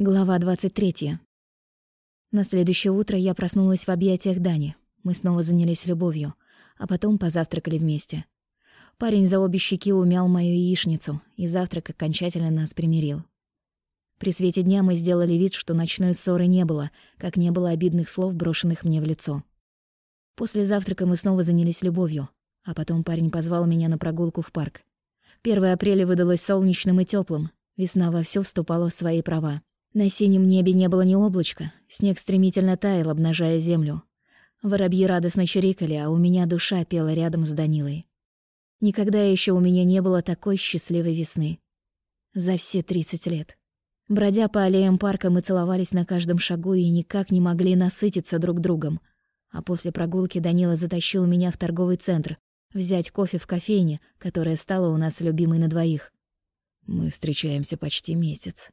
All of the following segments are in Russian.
Глава 23. На следующее утро я проснулась в объятиях Дани. Мы снова занялись любовью, а потом позавтракали вместе. Парень за обе щеки умял мою яичницу, и завтрак окончательно нас примирил. При свете дня мы сделали вид, что ночной ссоры не было, как не было обидных слов, брошенных мне в лицо. После завтрака мы снова занялись любовью, а потом парень позвал меня на прогулку в парк. 1 апреля выдалось солнечным и теплым, весна вовсю вступала в свои права. На синем небе не было ни облачка, снег стремительно таял, обнажая землю. Воробьи радостно чирикали, а у меня душа пела рядом с Данилой. Никогда еще у меня не было такой счастливой весны. За все тридцать лет. Бродя по аллеям парка, мы целовались на каждом шагу и никак не могли насытиться друг другом. А после прогулки Данила затащил меня в торговый центр, взять кофе в кофейне, которая стала у нас любимой на двоих. Мы встречаемся почти месяц.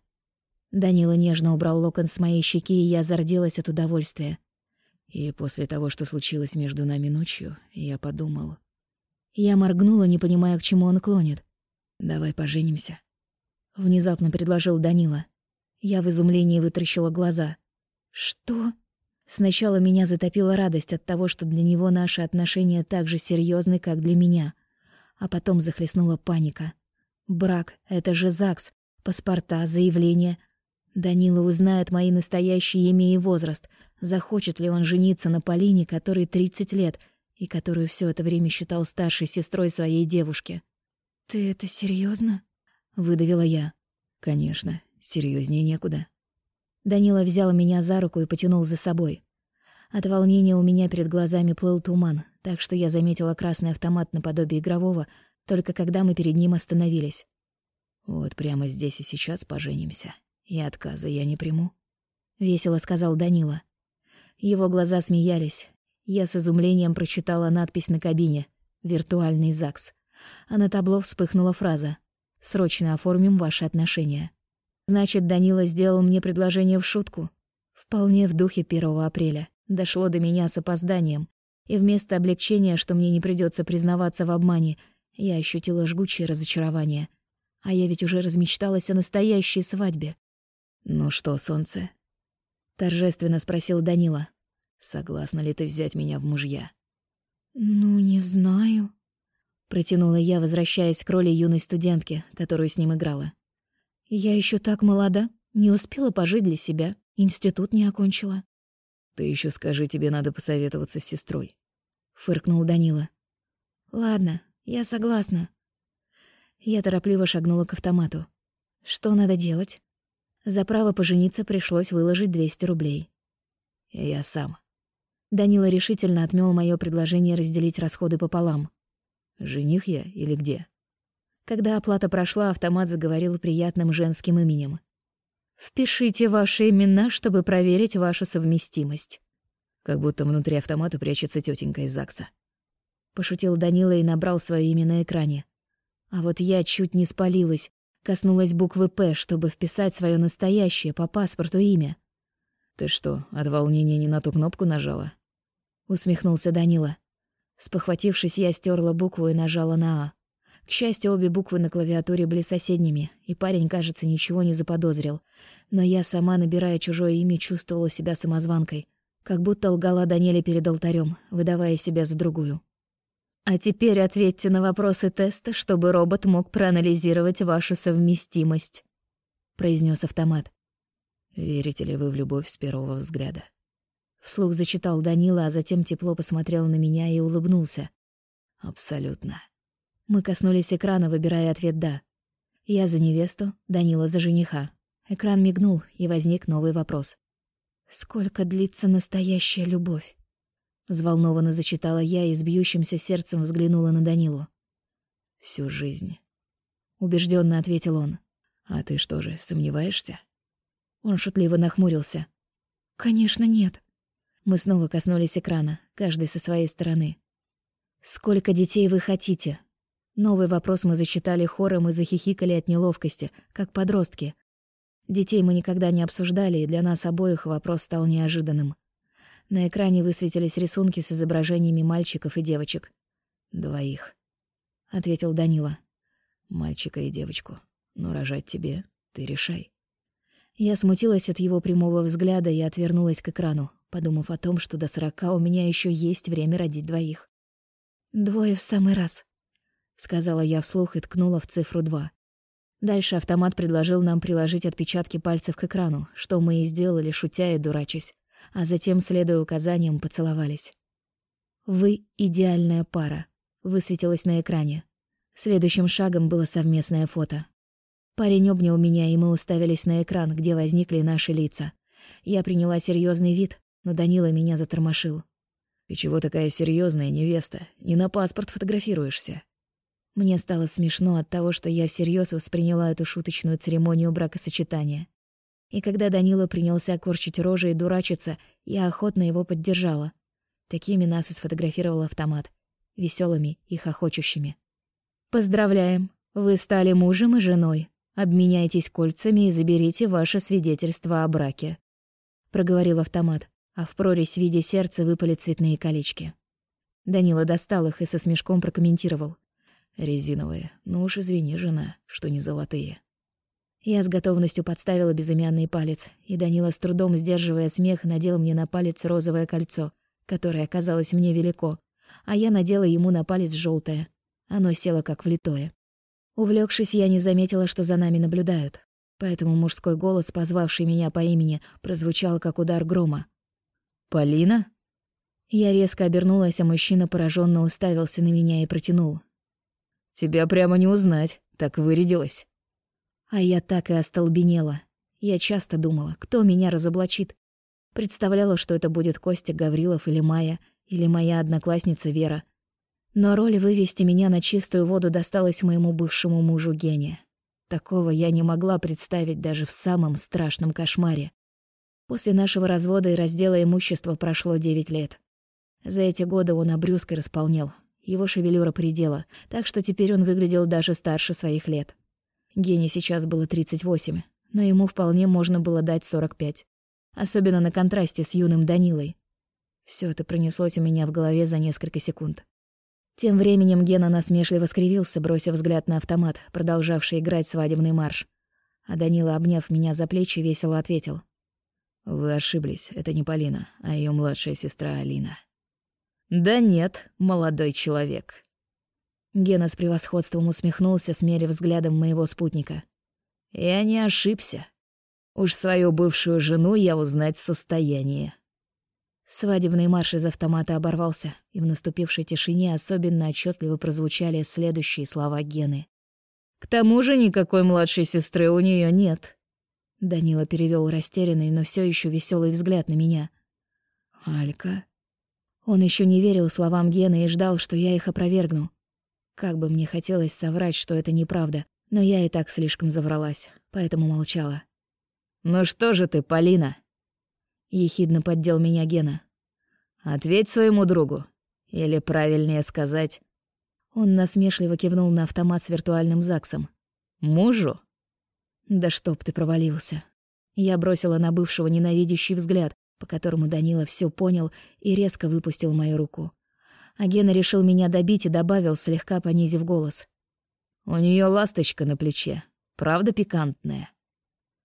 Данила нежно убрал локон с моей щеки, и я зарделась от удовольствия. И после того, что случилось между нами ночью, я подумал... Я моргнула, не понимая, к чему он клонит. «Давай поженимся», — внезапно предложил Данила. Я в изумлении вытаращила глаза. «Что?» Сначала меня затопила радость от того, что для него наши отношения так же серьезны, как для меня. А потом захлестнула паника. Брак — это же ЗАГС, паспорта, заявления, Данила узнает мои настоящие имя и возраст. Захочет ли он жениться на Полине, которой 30 лет, и которую все это время считал старшей сестрой своей девушки? «Ты это серьезно? выдавила я. «Конечно, серьезнее некуда». Данила взял меня за руку и потянул за собой. От волнения у меня перед глазами плыл туман, так что я заметила красный автомат наподобие игрового, только когда мы перед ним остановились. «Вот прямо здесь и сейчас поженимся», «И отказа я не приму», — весело сказал Данила. Его глаза смеялись. Я с изумлением прочитала надпись на кабине «Виртуальный ЗАГС». А на табло вспыхнула фраза «Срочно оформим ваши отношения». Значит, Данила сделал мне предложение в шутку. Вполне в духе 1 апреля. Дошло до меня с опозданием. И вместо облегчения, что мне не придется признаваться в обмане, я ощутила жгучее разочарование. А я ведь уже размечталась о настоящей свадьбе. «Ну что, солнце?» — торжественно спросил Данила. «Согласна ли ты взять меня в мужья?» «Ну, не знаю», — протянула я, возвращаясь к роли юной студентки, которую с ним играла. «Я еще так молода, не успела пожить для себя, институт не окончила». «Ты еще скажи, тебе надо посоветоваться с сестрой», — фыркнул Данила. «Ладно, я согласна». Я торопливо шагнула к автомату. «Что надо делать?» За право пожениться пришлось выложить 200 рублей. Я сам. Данила решительно отмёл моё предложение разделить расходы пополам. Жених я или где? Когда оплата прошла, автомат заговорил приятным женским именем. «Впишите ваши имена, чтобы проверить вашу совместимость». Как будто внутри автомата прячется тётенька из ЗАГСа. Пошутил Данила и набрал своё имя на экране. А вот я чуть не спалилась, Коснулась буквы «П», чтобы вписать свое настоящее по паспорту имя. «Ты что, от волнения не на ту кнопку нажала?» Усмехнулся Данила. Спохватившись, я стерла букву и нажала на «А». К счастью, обе буквы на клавиатуре были соседними, и парень, кажется, ничего не заподозрил. Но я сама, набирая чужое имя, чувствовала себя самозванкой. Как будто лгала Даниле перед алтарем, выдавая себя за другую. А теперь ответьте на вопросы теста, чтобы робот мог проанализировать вашу совместимость, произнес автомат. Верите ли вы в любовь с первого взгляда? Вслух зачитал Данила, а затем тепло посмотрел на меня и улыбнулся. Абсолютно. Мы коснулись экрана, выбирая ответ «да». Я за невесту, Данила за жениха. Экран мигнул, и возник новый вопрос. «Сколько длится настоящая любовь?» Взволнованно зачитала я и с бьющимся сердцем взглянула на Данилу. «Всю жизнь», — убежденно ответил он. «А ты что же, сомневаешься?» Он шутливо нахмурился. «Конечно, нет». Мы снова коснулись экрана, каждый со своей стороны. «Сколько детей вы хотите?» Новый вопрос мы зачитали хором и захихикали от неловкости, как подростки. Детей мы никогда не обсуждали, и для нас обоих вопрос стал неожиданным. На экране высветились рисунки с изображениями мальчиков и девочек. «Двоих», — ответил Данила. «Мальчика и девочку. Но рожать тебе ты решай». Я смутилась от его прямого взгляда и отвернулась к экрану, подумав о том, что до сорока у меня еще есть время родить двоих. «Двое в самый раз», — сказала я вслух и ткнула в цифру два. Дальше автомат предложил нам приложить отпечатки пальцев к экрану, что мы и сделали, шутя и дурачась, а затем, следуя указаниям, поцеловались. «Вы — идеальная пара», — высветилось на экране. Следующим шагом было совместное фото. Парень обнял меня, и мы уставились на экран, где возникли наши лица. Я приняла серьезный вид, но Данила меня затормошил. «Ты чего такая серьезная, невеста? Не на паспорт фотографируешься?» Мне стало смешно от того, что я всерьез восприняла эту шуточную церемонию бракосочетания. И когда Данила принялся корчить рожи и дурачиться, я охотно его поддержала. Такими нас и сфотографировал автомат. веселыми и хохочущими. «Поздравляем! Вы стали мужем и женой. Обменяйтесь кольцами и заберите ваше свидетельство о браке», — проговорил автомат, а в прорезь в виде сердца выпали цветные колечки. Данила достал их и со смешком прокомментировал. Резиновые. Ну уж извини, жена, что не золотые. Я с готовностью подставила безымянный палец, и Данила, с трудом сдерживая смех, надел мне на палец розовое кольцо, которое оказалось мне велико, а я надела ему на палец желтое. Оно село как влитое. Увлекшись, я не заметила, что за нами наблюдают, поэтому мужской голос, позвавший меня по имени, прозвучал как удар грома. «Полина?» Я резко обернулась, а мужчина пораженно уставился на меня и протянул. Тебя прямо не узнать, так вырядилась. А я так и остолбенела. Я часто думала, кто меня разоблачит. Представляла, что это будет Костя Гаврилов или Майя, или моя одноклассница Вера. Но роль вывести меня на чистую воду досталась моему бывшему мужу Гене. Такого я не могла представить даже в самом страшном кошмаре. После нашего развода и раздела имущества прошло девять лет. За эти годы он обрюзг и располнел, его шевелюра предела, так что теперь он выглядел даже старше своих лет. Гене сейчас было 38, но ему вполне можно было дать 45. Особенно на контрасте с юным Данилой. Все это пронеслось у меня в голове за несколько секунд. Тем временем Гена насмешливо скривился, бросив взгляд на автомат, продолжавший играть свадебный марш. А Данила, обняв меня за плечи, весело ответил. «Вы ошиблись, это не Полина, а ее младшая сестра Алина». «Да нет, молодой человек». Гена с превосходством усмехнулся, смерив взглядом моего спутника. «Я не ошибся. Уж свою бывшую жену я узнать в состоянии». Свадебный марш из автомата оборвался, и в наступившей тишине особенно отчетливо прозвучали следующие слова Гены. «К тому же никакой младшей сестры у нее нет». Данила перевел растерянный, но все еще веселый взгляд на меня. «Алька?» Он еще не верил словам Гены и ждал, что я их опровергну. Как бы мне хотелось соврать, что это неправда, но я и так слишком завралась, поэтому молчала. «Ну что же ты, Полина?» Ехидно поддел меня Гена. «Ответь своему другу. Или, правильнее сказать...» Он насмешливо кивнул на автомат с виртуальным ЗАГСом. «Мужу?» «Да чтоб ты провалился». Я бросила на бывшего ненавидящий взгляд, по которому Данила все понял и резко выпустил мою руку. А Гена решил меня добить и добавил, слегка понизив голос. «У нее ласточка на плече. Правда пикантная?»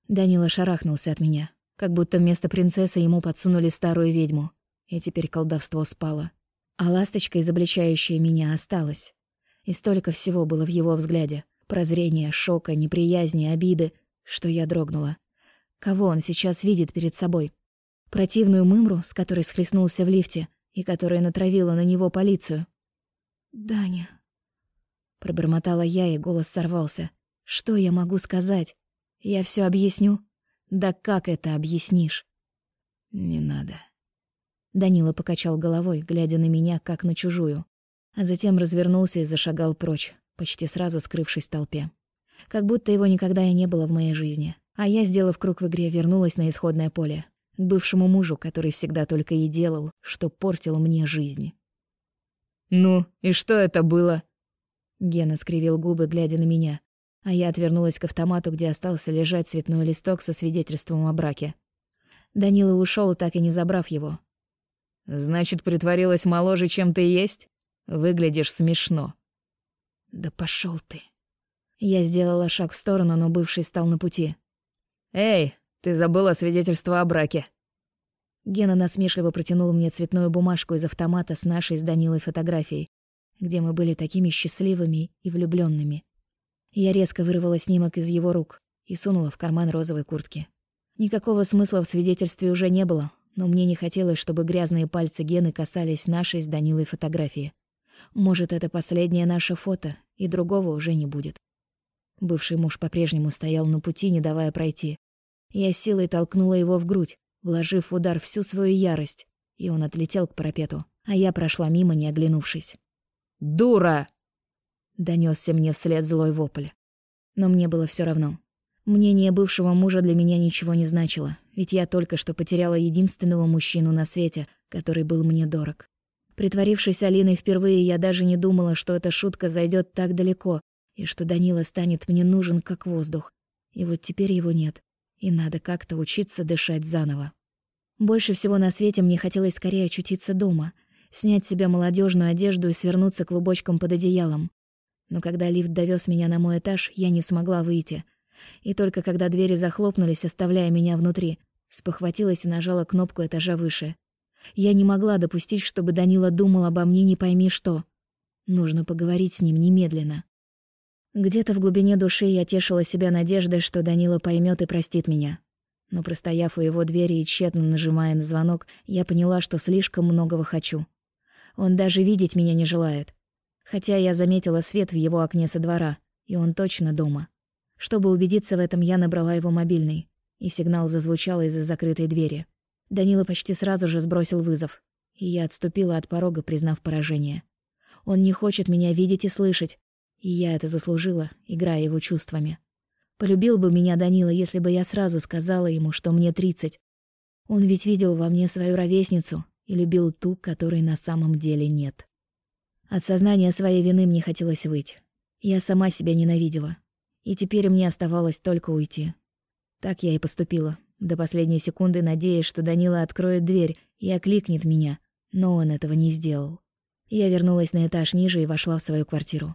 Данила шарахнулся от меня, как будто вместо принцессы ему подсунули старую ведьму. И теперь колдовство спало. А ласточка, изобличающая меня, осталась. И столько всего было в его взгляде. Прозрения, шока, неприязни, обиды, что я дрогнула. Кого он сейчас видит перед собой? Противную мымру, с которой схлестнулся в лифте, и которая натравила на него полицию. «Даня...» Пробормотала я, и голос сорвался. «Что я могу сказать? Я все объясню? Да как это объяснишь?» «Не надо». Данила покачал головой, глядя на меня, как на чужую. А затем развернулся и зашагал прочь, почти сразу скрывшись в толпе. Как будто его никогда и не было в моей жизни. А я, сделав круг в игре, вернулась на исходное поле к бывшему мужу, который всегда только и делал, что портил мне жизнь. «Ну, и что это было?» Гена скривил губы, глядя на меня, а я отвернулась к автомату, где остался лежать цветной листок со свидетельством о браке. Данила ушел, так и не забрав его. «Значит, притворилась моложе, чем ты есть? Выглядишь смешно». «Да пошел ты!» Я сделала шаг в сторону, но бывший стал на пути. «Эй, Ты забыла свидетельство о браке». Гена насмешливо протянул мне цветную бумажку из автомата с нашей с Данилой фотографией, где мы были такими счастливыми и влюбленными. Я резко вырвала снимок из его рук и сунула в карман розовой куртки. Никакого смысла в свидетельстве уже не было, но мне не хотелось, чтобы грязные пальцы Гены касались нашей с Данилой фотографии. Может, это последнее наше фото, и другого уже не будет. Бывший муж по-прежнему стоял на пути, не давая пройти. Я силой толкнула его в грудь, вложив в удар всю свою ярость, и он отлетел к парапету, а я прошла мимо, не оглянувшись. «Дура!» — донесся мне вслед злой вопль. Но мне было все равно. Мнение бывшего мужа для меня ничего не значило, ведь я только что потеряла единственного мужчину на свете, который был мне дорог. Притворившись Алиной впервые, я даже не думала, что эта шутка зайдет так далеко, и что Данила станет мне нужен как воздух. И вот теперь его нет, и надо как-то учиться дышать заново. Больше всего на свете мне хотелось скорее очутиться дома, снять с себя молодежную одежду и свернуться клубочком под одеялом. Но когда лифт довез меня на мой этаж, я не смогла выйти. И только когда двери захлопнулись, оставляя меня внутри, спохватилась и нажала кнопку этажа выше. Я не могла допустить, чтобы Данила думал обо мне не пойми что. Нужно поговорить с ним немедленно. Где-то в глубине души я тешила себя надеждой, что Данила поймет и простит меня. Но простояв у его двери и тщетно нажимая на звонок, я поняла, что слишком многого хочу. Он даже видеть меня не желает. Хотя я заметила свет в его окне со двора, и он точно дома. Чтобы убедиться в этом, я набрала его мобильный, и сигнал зазвучал из-за закрытой двери. Данила почти сразу же сбросил вызов, и я отступила от порога, признав поражение. Он не хочет меня видеть и слышать, и я это заслужила, играя его чувствами. Полюбил бы меня Данила, если бы я сразу сказала ему, что мне тридцать. Он ведь видел во мне свою ровесницу и любил ту, которой на самом деле нет. От сознания своей вины мне хотелось выйти. Я сама себя ненавидела. И теперь мне оставалось только уйти. Так я и поступила, до последней секунды надеясь, что Данила откроет дверь и окликнет меня, но он этого не сделал. Я вернулась на этаж ниже и вошла в свою квартиру.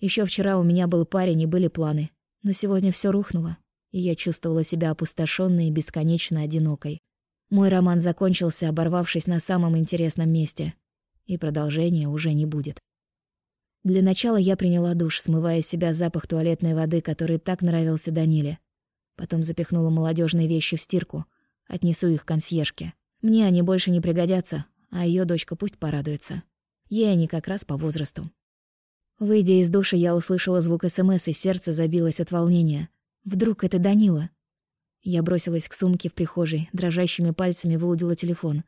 Еще вчера у меня был парень и были планы, но сегодня все рухнуло, и я чувствовала себя опустошенной и бесконечно одинокой. Мой роман закончился, оборвавшись на самом интересном месте, и продолжения уже не будет. Для начала я приняла душ, смывая с себя запах туалетной воды, который так нравился Даниле. Потом запихнула молодежные вещи в стирку. Отнесу их консьержке. Мне они больше не пригодятся, а ее дочка пусть порадуется. Ей они как раз по возрасту. Выйдя из душа, я услышала звук СМС, и сердце забилось от волнения. Вдруг это Данила? Я бросилась к сумке в прихожей, дрожащими пальцами выудила телефон.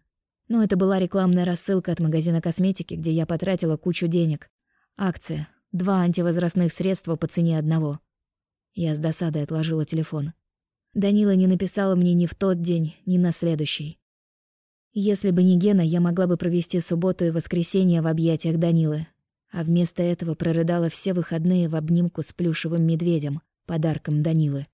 Но это была рекламная рассылка от магазина косметики, где я потратила кучу денег. Акция. Два антивозрастных средства по цене одного. Я с досадой отложила телефон. Данила не написала мне ни в тот день, ни на следующий. Если бы не Гена, я могла бы провести субботу и воскресенье в объятиях Данилы, а вместо этого прорыдала все выходные в обнимку с плюшевым медведем, подарком Данилы.